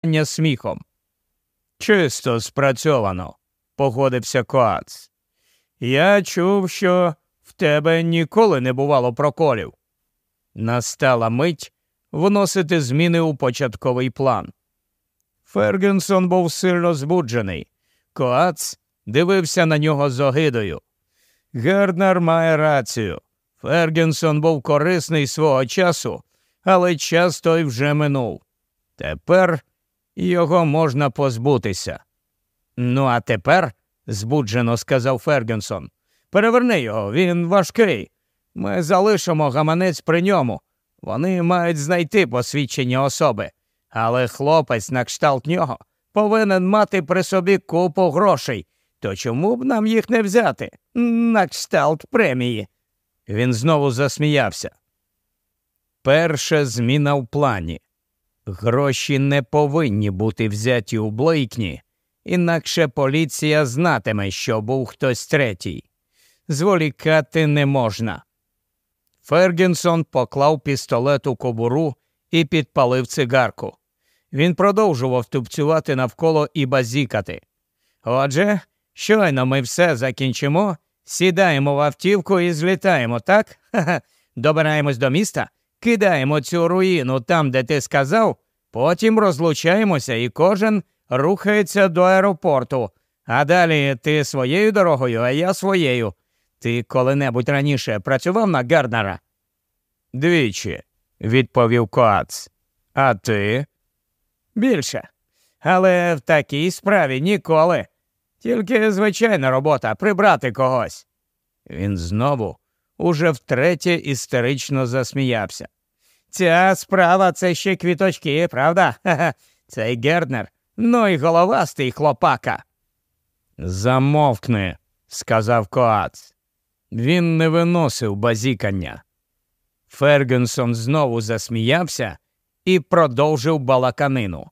питання сміхом. Чисто спрацьовано, погодився Коац. Я чув, що в тебе ніколи не бувало проколів. Настала мить вносити зміни у початковий план. Фергюсон був сильно збуджений. Коац дивився на нього з огидою. Гернер має рацію. Фергюсон був корисний свого часу, але час той вже минув. Тепер його можна позбутися. Ну, а тепер, збуджено сказав Фергюсон, переверни його, він важкий. Ми залишимо гаманець при ньому. Вони мають знайти посвідчення особи, але хлопець на кшталт нього повинен мати при собі купу грошей. То чому б нам їх не взяти? На кшталт премії. Він знову засміявся. Перша зміна в плані. Гроші не повинні бути взяті у Блейкні, інакше поліція знатиме, що був хтось третій. Зволікати не можна. Фергінсон поклав пістолет у кобуру і підпалив цигарку. Він продовжував тупцювати навколо і базікати. Отже, щойно ми все закінчимо, сідаємо в автівку і злітаємо, так? Ха-ха. Добираємось до міста, кидаємо цю руїну там, де ти сказав, потім розлучаємося, і кожен рухається до аеропорту. А далі ти своєю дорогою, а я своєю. Ти коли-небудь раніше працював на Гернера? Двічі, відповів Коац. А ти? Більше. Але в такій справі ніколи. Тільки звичайна робота прибрати когось. Він знову уже втретє істерично засміявся. Ця справа це ще квіточки, правда? Цей Гернер, ну й головастий хлопака. Замовкни, сказав Коац. Він не виносив базікання. Фергюсон знову засміявся і продовжив балаканину.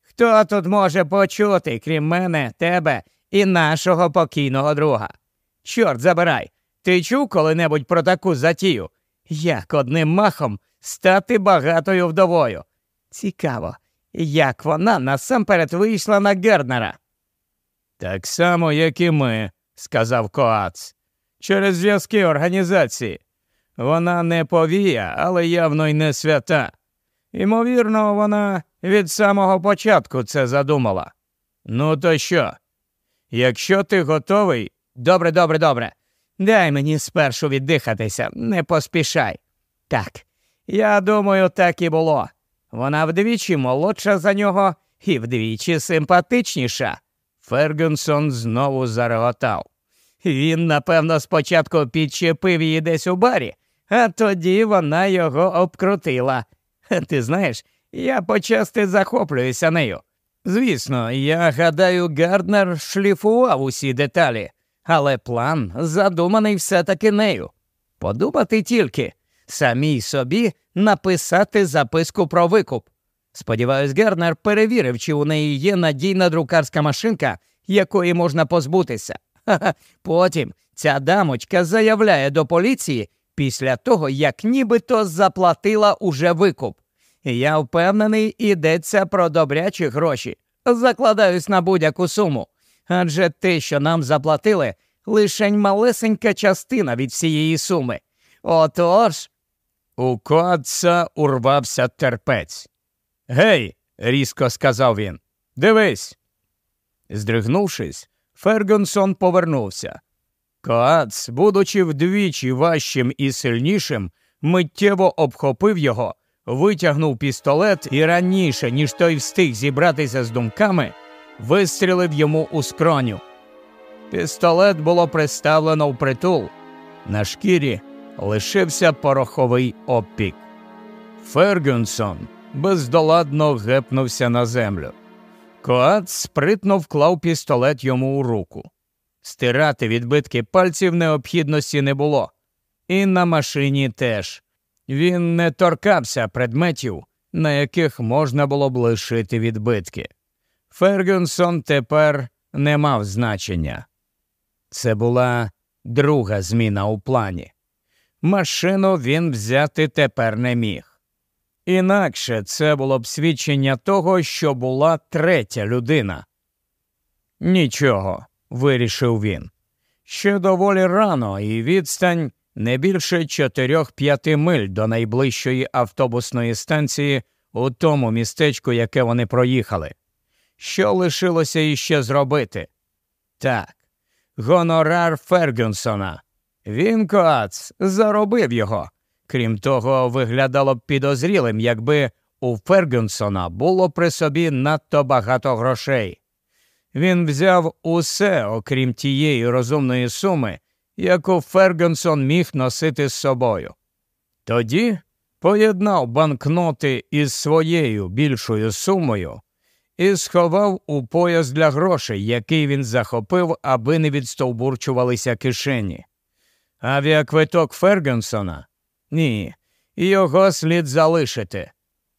Хто тут може почути, крім мене, тебе і нашого покійного друга? Чорт забирай, ти чув коли-небудь про таку затію? Як одним махом стати багатою вдовою? Цікаво, як вона насамперед вийшла на Гернера. Так само, як і ми, сказав Коац, через зв'язки організації. Вона не повія, але явно й не свята. Ймовірно, вона від самого початку це задумала. Ну, то що? Якщо ти готовий, добре, добре, добре. Дай мені спершу віддихатися, не поспішай. Так, я думаю, так і було. Вона вдвічі молодша за нього і вдвічі симпатичніша. Фергюсон знову зареготав. Він, напевно, спочатку підчепив її десь у барі, а тоді вона його обкрутила. Ти знаєш, я почасти захоплююся нею. Звісно, я гадаю, Гарднер шліфував усі деталі, але план задуманий все-таки нею. Подумати тільки, самій собі написати записку про викуп. Сподіваюсь, Гернер перевірив, чи у неї є надійна друкарська машинка, якої можна позбутися. Потім ця дамочка заявляє до поліції після того, як нібито заплатила уже викуп. Я впевнений, йдеться про добрячі гроші. Закладаюсь на будь-яку суму. Адже те, що нам заплатили, лишень малесенька частина від всієї суми. Отож. У Коатса урвався терпець. Гей, різко сказав він. Дивись. Здригнувшись, Фергюсон повернувся. Коац, будучи вдвічі важчим і сильнішим, миттєво обхопив його, витягнув пістолет і раніше, ніж той встиг зібратися з думками, вистрілив йому у скроню. Пістолет було приставлено в притул. На шкірі лишився пороховий опік. Фергюнсон бездоладно гепнувся на землю. Коат спритно вклав пістолет йому у руку. Стирати відбитки пальців необхідності не було. І на машині теж. Він не торкався предметів, на яких можна було б лишити відбитки. Фергюнсон тепер не мав значення. Це була друга зміна у плані. Машину він взяти тепер не міг. Інакше це було б свідчення того, що була третя людина. Нічого, вирішив він. Ще доволі рано, і відстань не більше 4-5 миль до найближчої автобусної станції у тому містечку, яке вони проїхали. Що лишилося іще зробити? Так, гонорар Фергюнсона. Він коац заробив його. Крім того, виглядало б підозрілим, якби у Фергюнсона було при собі надто багато грошей. Він взяв усе, окрім тієї розумної суми, яку Фергюнсон міг носити з собою. Тоді поєднав банкноти із своєю більшою сумою і сховав у пояс для грошей, який він захопив, аби не відстовбурчувалися кишені. Авіаквиток Фергюнсона? Ні, його слід залишити.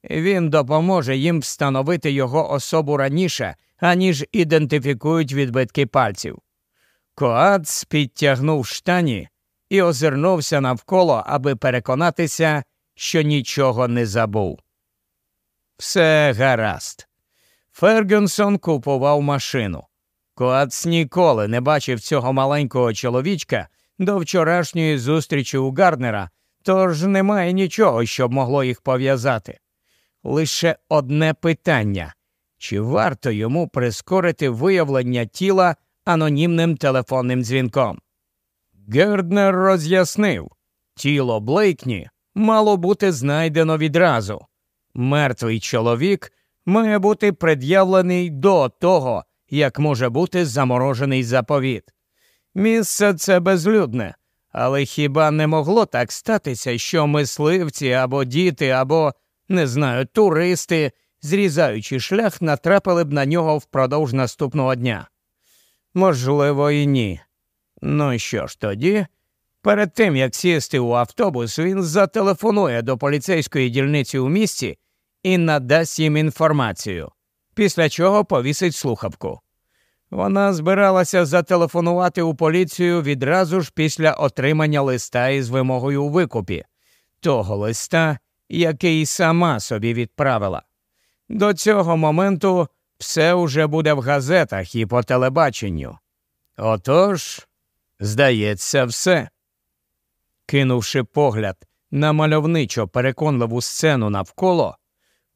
Він допоможе їм встановити його особу раніше, аніж ідентифікують відбитки пальців. Коац підтягнув штані і озирнувся навколо, аби переконатися, що нічого не забув. Все гаразд. Фергюнсон купував машину. Коац ніколи не бачив цього маленького чоловічка до вчорашньої зустрічі у Гарднера, тож немає нічого, що б могло їх пов'язати. Лише одне питання чи варто йому прискорити виявлення тіла анонімним телефонним дзвінком? Герднер роз'яснив тіло Блейкні мало бути знайдено відразу. Мертвий чоловік має бути пред'явлений до того, як може бути заморожений заповіт. Місце це безлюдне, але хіба не могло так статися, що мисливці або діти, або, не знаю, туристи, зрізаючи шлях, натрапили б на нього впродовж наступного дня? Можливо, і ні. Ну що ж тоді? Перед тим як сісти у автобус, він зателефонує до поліцейської дільниці у місті і надасть їм інформацію, після чого повісить слухавку. Вона збиралася зателефонувати у поліцію відразу ж після отримання листа із вимогою у викупі, того листа, який сама собі відправила. До цього моменту все уже буде в газетах і по телебаченню. Отож, здається, все. Кинувши погляд на мальовничо переконливу сцену навколо,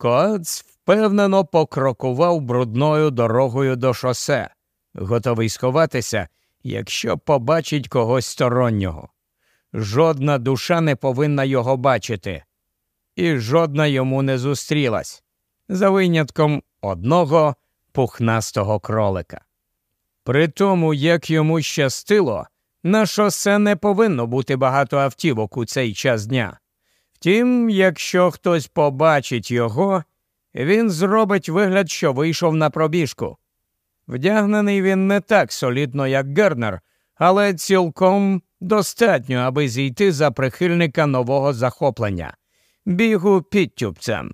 Коац впевнено покрокував брудною дорогою до шосе, готовий сховатися, якщо побачить когось стороннього. Жодна душа не повинна його бачити, і жодна йому не зустрілась, за винятком одного пухнастого кролика. При тому, як йому щастило, на шосе не повинно бути багато автівок у цей час дня. Втім, якщо хтось побачить його, він зробить вигляд, що вийшов на пробіжку. Вдягнений він не так солідно, як Гернер, але цілком достатньо, аби зійти за прихильника нового захоплення, бігу підтюбцем.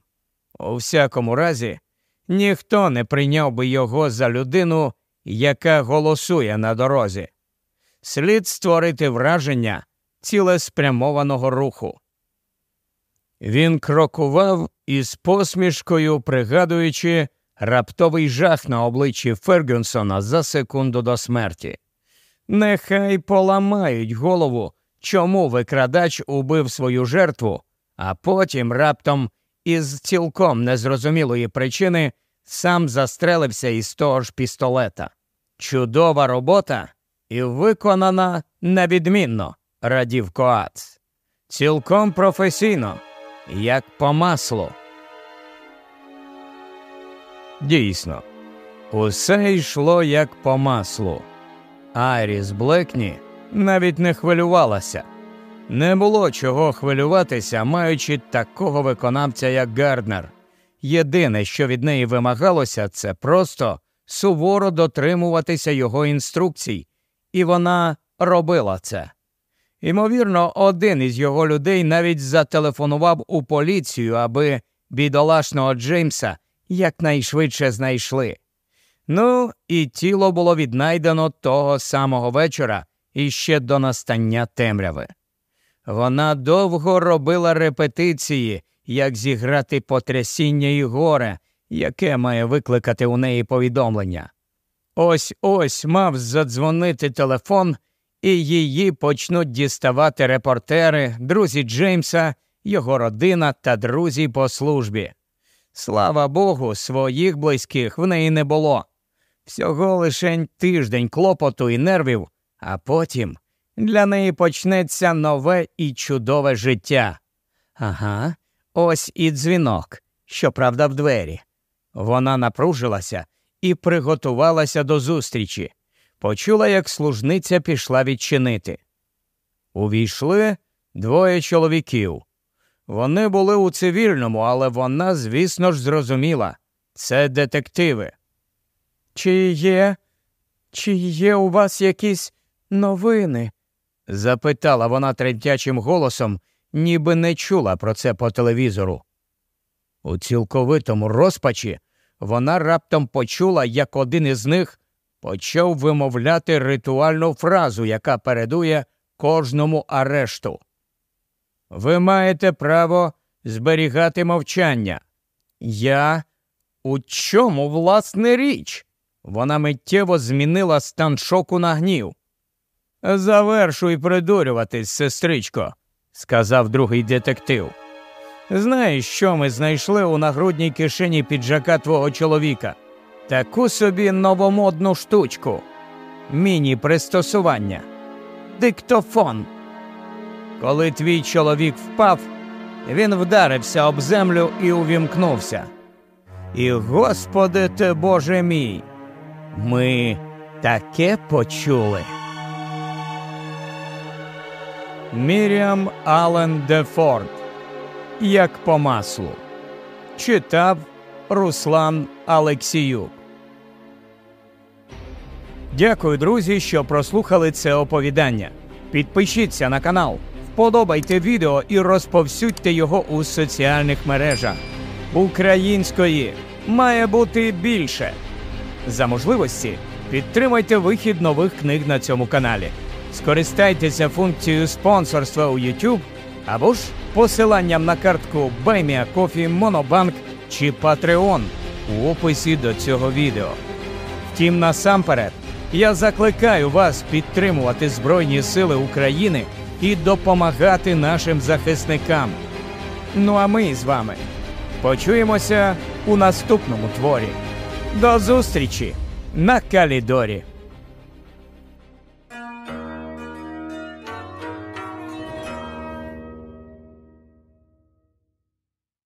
У всякому разі, ніхто не прийняв би його за людину, яка голосує на дорозі. Слід створити враження цілеспрямованого руху. Він крокував із посмішкою, пригадуючи раптовий жах на обличчі Фергюнсона за секунду до смерті. Нехай поламають голову, чому викрадач убив свою жертву, а потім раптом із цілком незрозумілої причини сам застрелився із того ж пістолета. Чудова робота і виконана невідмінно, радів Коац. Цілком професійно як по маслу. Дійсно, усе йшло як по маслу. Айріс Блекні навіть не хвилювалася. Не було чого хвилюватися, маючи такого виконавця, як Гарднер. Єдине, що від неї вимагалося, це просто суворо дотримуватися його інструкцій, і вона робила це. Ймовірно, один із його людей навіть зателефонував у поліцію, аби бідолашного Джеймса якнайшвидше знайшли. Ну, і тіло було віднайдено того самого вечора іще до настання темряви. Вона довго робила репетиції, як зіграти потрясіння і горе, яке має викликати у неї повідомлення. Ось ось мав задзвонити телефон, і її почнуть діставати репортери, друзі Джеймса, його родина та друзі по службі. Слава Богу, своїх близьких в неї не було. Всього лише тиждень клопоту і нервів, а потім для неї почнеться нове і чудове життя. Ага, ось і дзвінок, щоправда, в двері. Вона напружилася і приготувалася до зустрічі. Почула, як служниця пішла відчинити. Увійшли двоє чоловіків. Вони були у цивільному, але вона, звісно ж, зрозуміла це детективи. Чи є, чи є у вас якісь новини? запитала вона тремтячим голосом, ніби не чула про це по телевізору. У цілковитому розпачі вона раптом почула, як один із них почав вимовляти ритуальну фразу, яка передує кожному арешту. Ви маєте право зберігати мовчання. Я у чому власне річ? Вона миттєво змінила стан шоку на гнів. Завершуй придурюватись, сестричко, сказав другий детектив. Знаєш, що ми знайшли у нагрудній кишені піджака твого чоловіка? Таку собі новомодну штучку. Міні пристосування. Диктофон. Коли твій чоловік впав, він вдарився об землю і увімкнувся. І, Господи ти Боже мій, ми таке почули. Міріам Аллен Дефорд Як по маслу. Читав Руслан Алексіюк. Дякую, друзі, що прослухали це оповідання. Підпишіться на канал, вподобайте відео і розповсюдьте його у соціальних мережах. Української має бути більше. За можливості підтримайте вихід нових книг на цьому каналі. Скористайтеся функцією спонсорства у YouTube або ж посиланням на картку BuyMeACoffee, Monobank чи Patreon у описі до цього відео. Втім, насамперед, я закликаю вас підтримувати Збройні Сили України і допомагати нашим захисникам. Ну а ми з вами почуємося у наступному творі. До зустрічі на Калідорі!